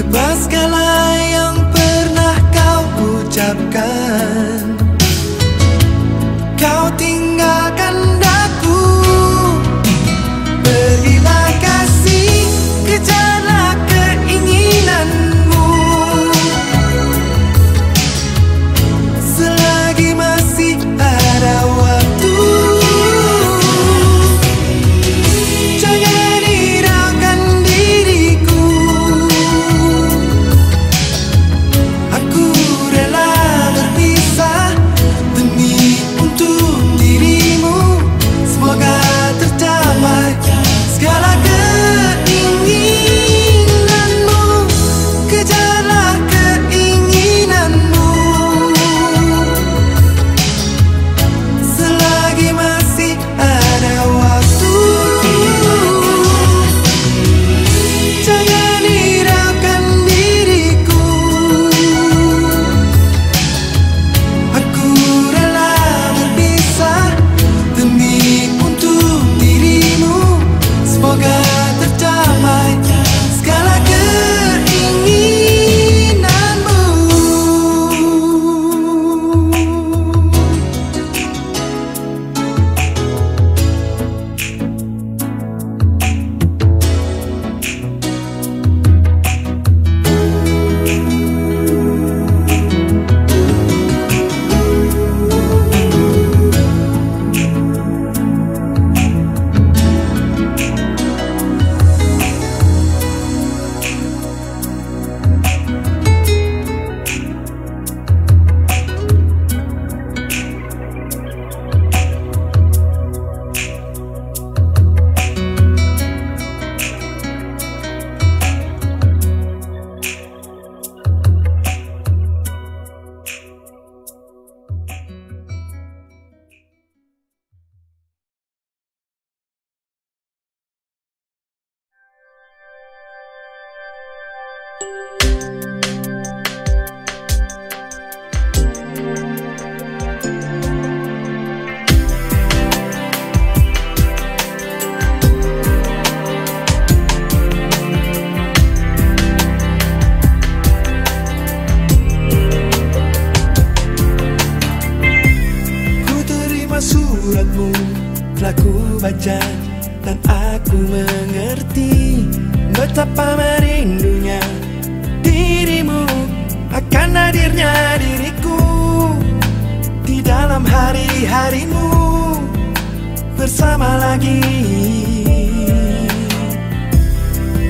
Lepas yang pernah kau ucapkan. Kau aku baca dan aku mengerti Betapa merindunya dirimu akan hadirnya diriku Di dalam hari-harimu bersama lagi.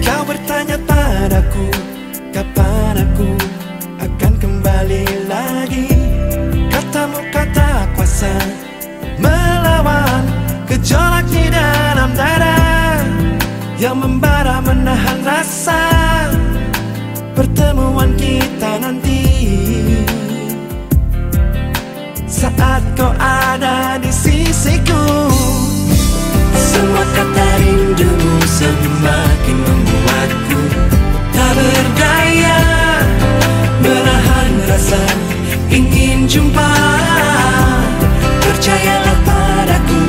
Kau bertanya padaku kapan aku akan kembali lagi? Katamu kata kuasa. Gejolak di dalam darah Yang membara menahan rasa. Pertemuan kita nanti. Saat kau ada di sisiku. Semua kata rindumu semakin membuatku Tak berdaya. Menahan rasa ingin jumpa. Percayalah padaku.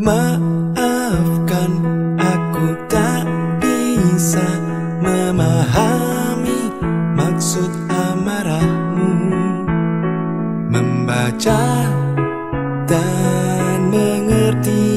Maafkan aku tak bisa memahami maksud amarahmu. Membaca dan mengerti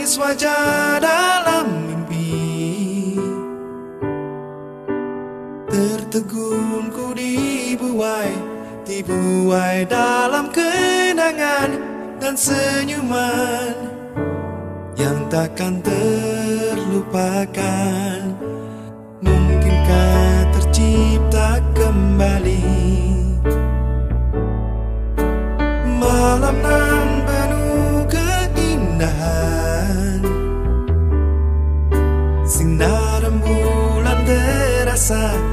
Terlukis wajah dalam mimpi Tertegun ku di buah dibuai dalam kenangan dan senyuman yang takkan terlupakan. Mungkinkah tercipta kembali malam nan pasar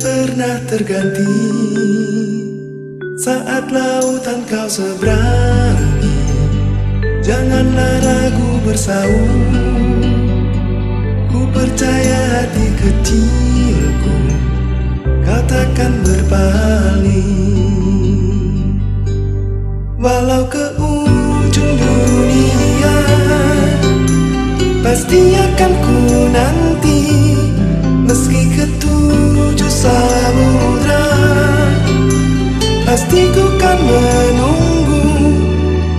pernah terganti. Saat lautan kau seberangi Janganlah ragu bersaung. Ku percaya hati kecilku Kau takkan berpaling. Walau ke ujung dunia Pasti akan ku nanti. Meski ke tujuh samudra. Pasti ku kan menunggu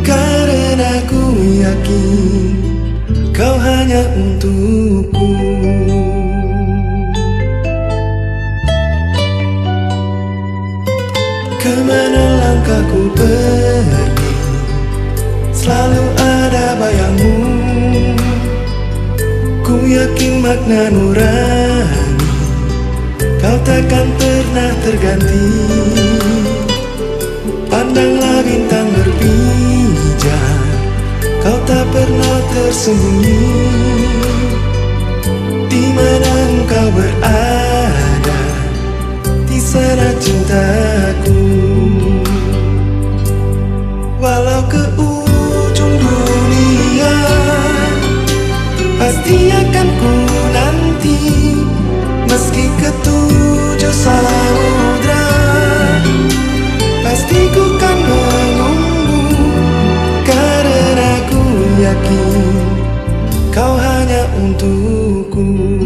Karena ku yakin Kau hanya untukku. Ke mana langkahku pergi? Selalu ada bayangmu. Ku yakin makna nurani Kau takkan pernah terganti. Pandanglah bintang berpijar Kau tak pernah tersembunyi. Di mana engkau berada? Di sana cintaku. Walau ke ujung dunia Pasti akan ku nanti Meski ke tujuh samudra Pasti ku kan menunggu Karena ku yakin Kau hanya untukku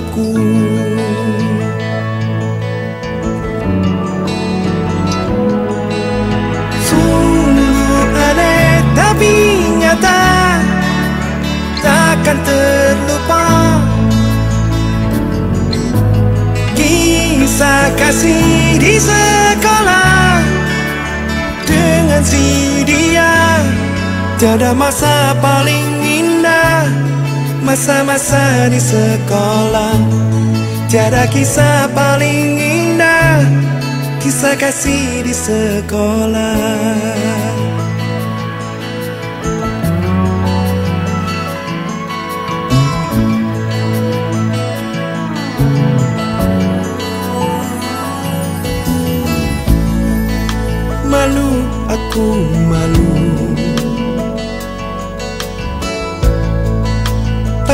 jawabku Sungguh aneh tapi nyata Takkan terlupa. Kisah kasih di sekolah Dengan si dia Tiada masa paling Masa-masa di sekolah. Tiada kisah paling indah. Kisah kasih di sekolah. Malu, aku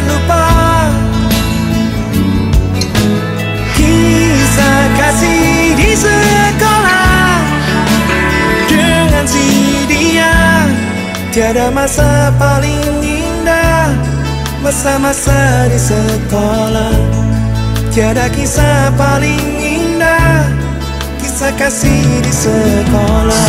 terlupa Kisah kasih di sekolah. Dengan si dia Tiada masa paling indah. Masa-masa di sekolah Tiada kisah paling indah. Kisah kasih di sekolah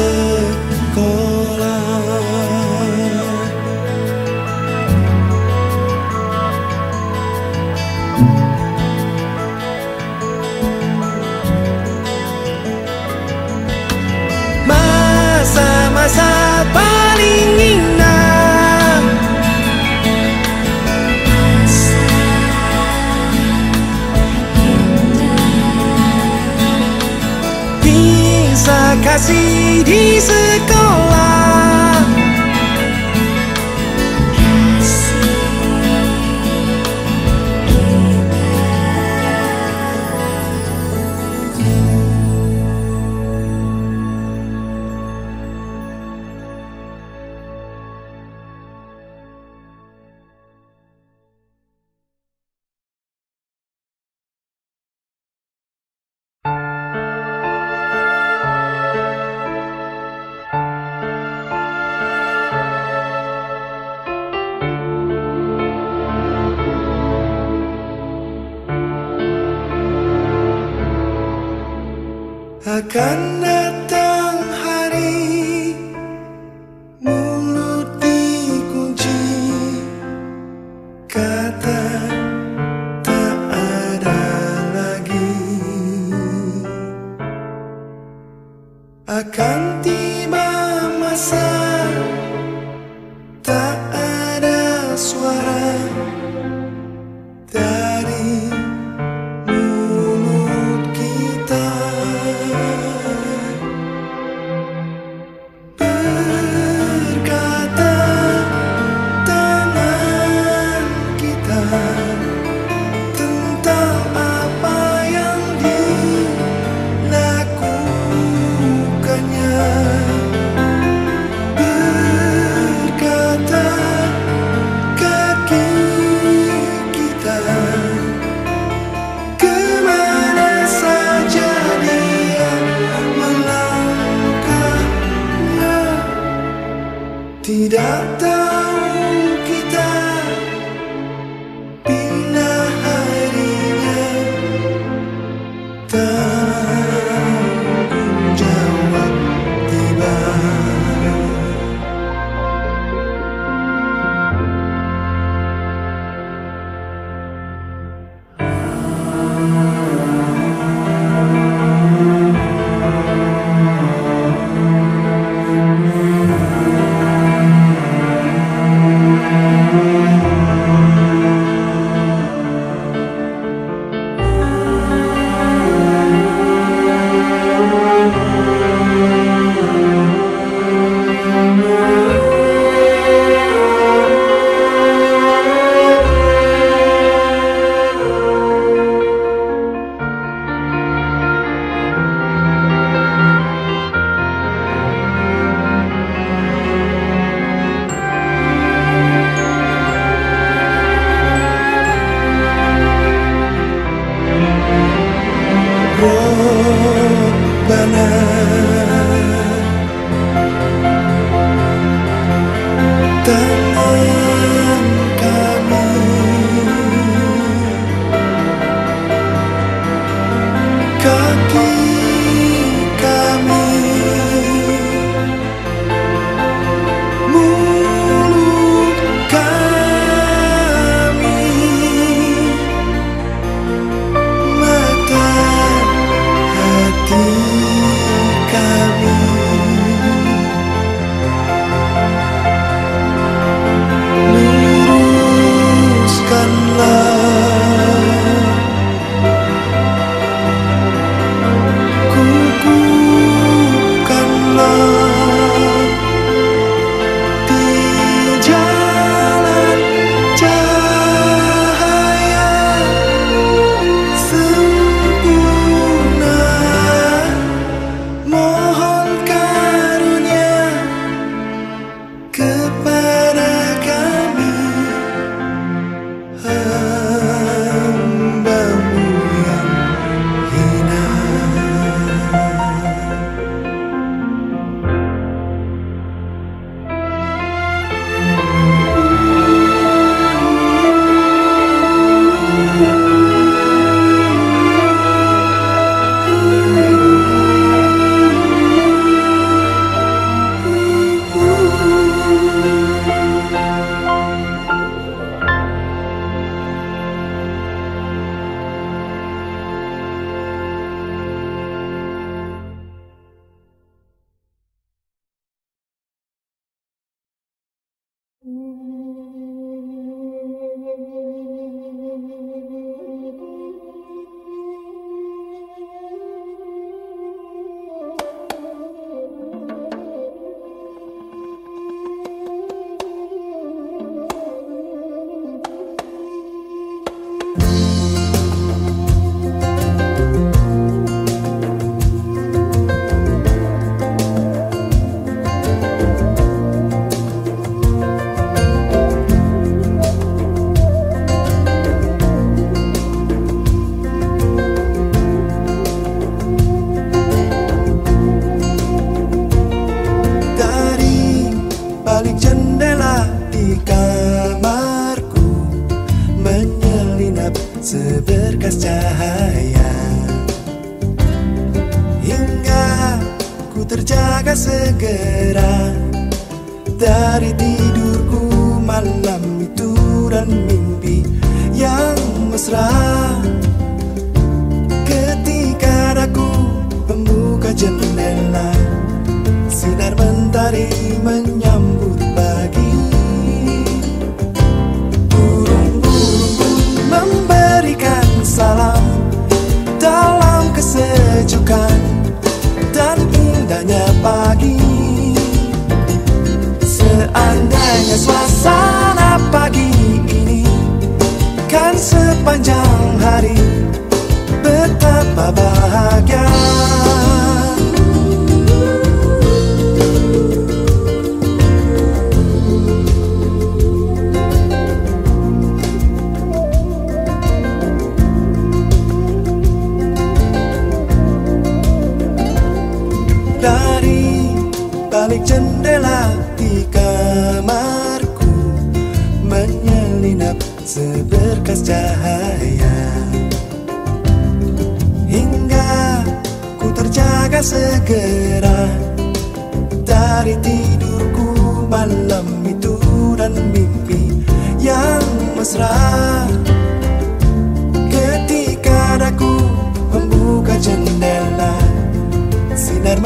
Bisa kasih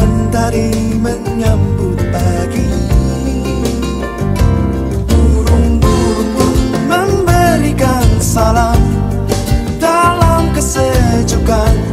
mentari menyambut pagi. Burung-burung memberikan salam Dalam kesejukan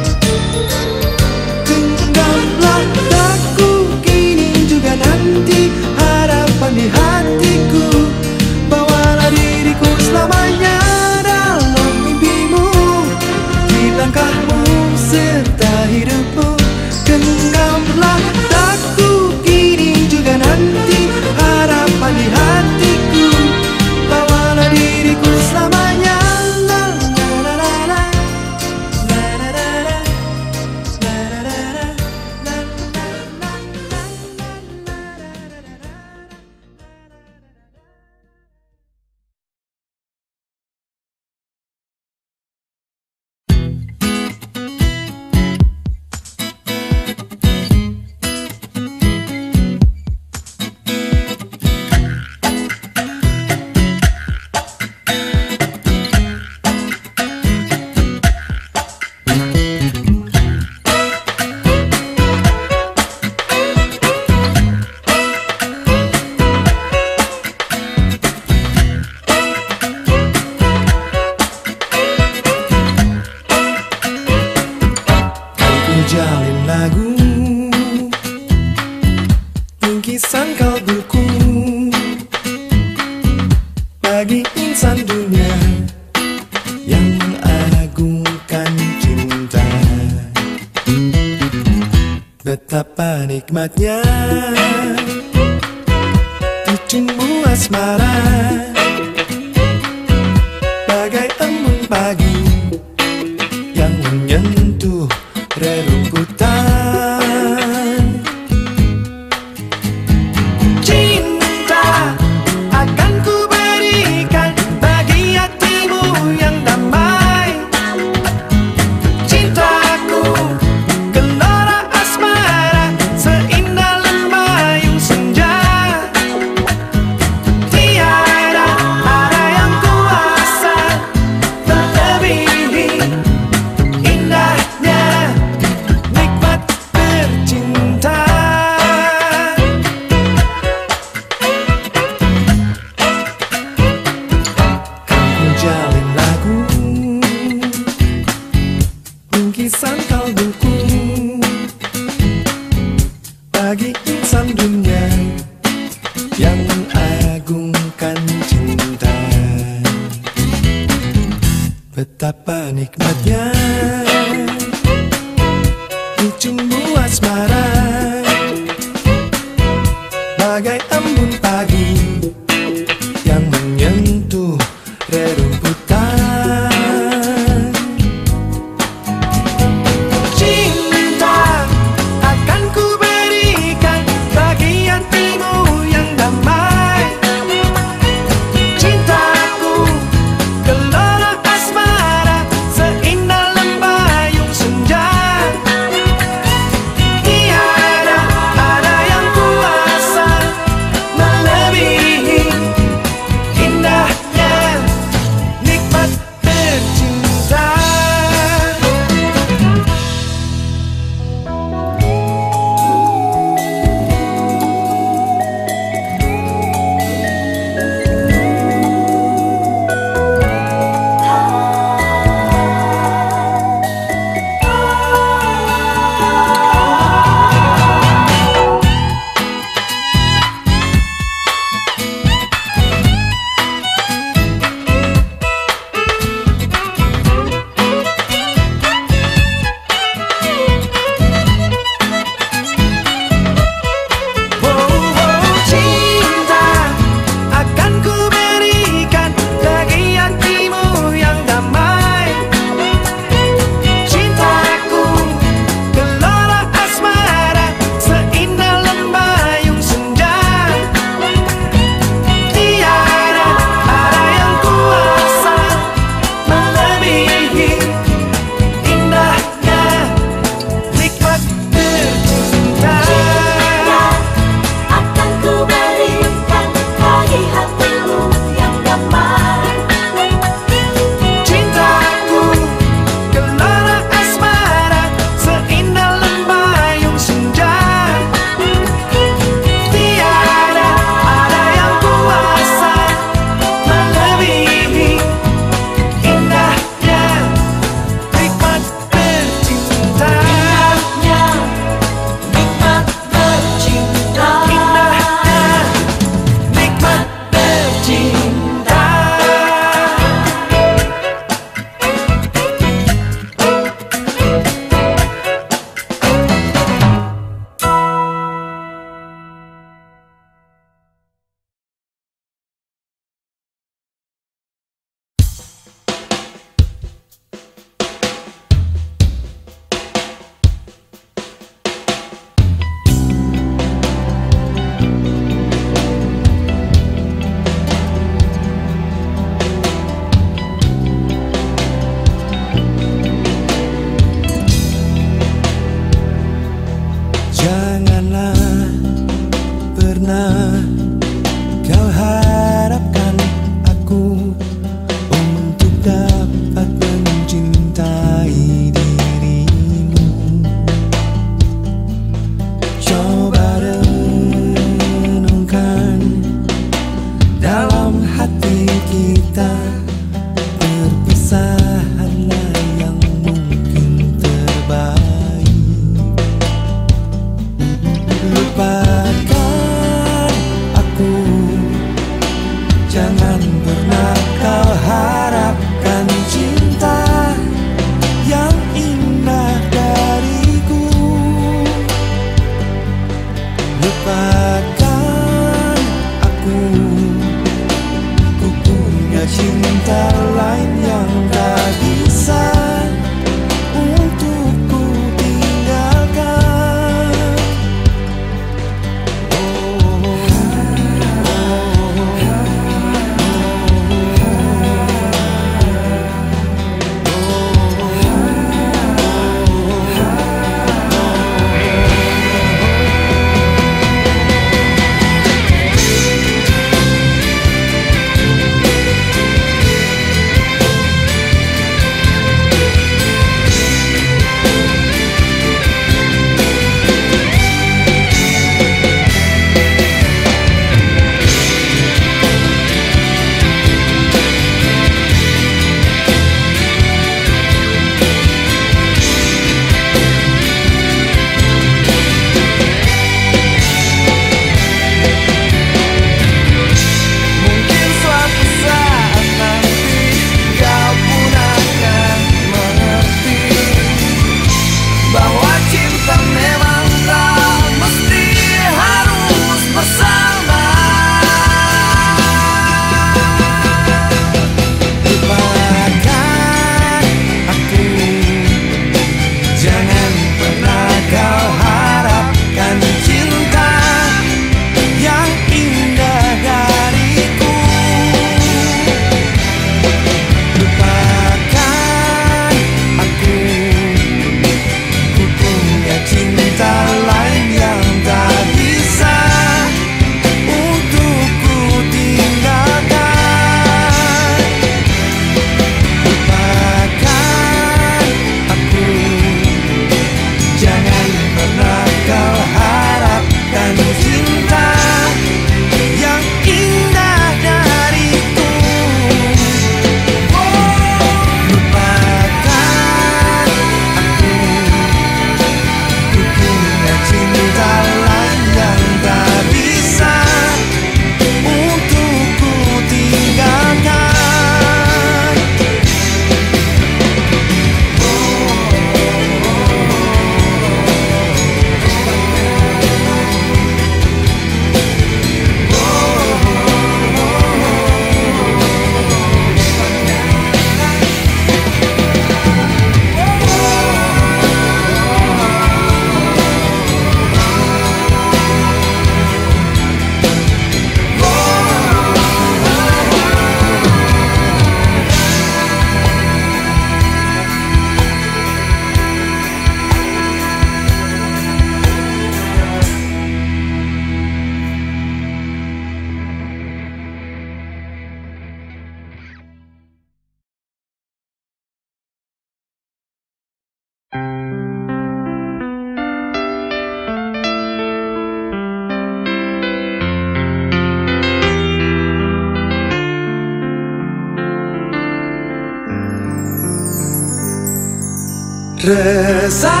Cause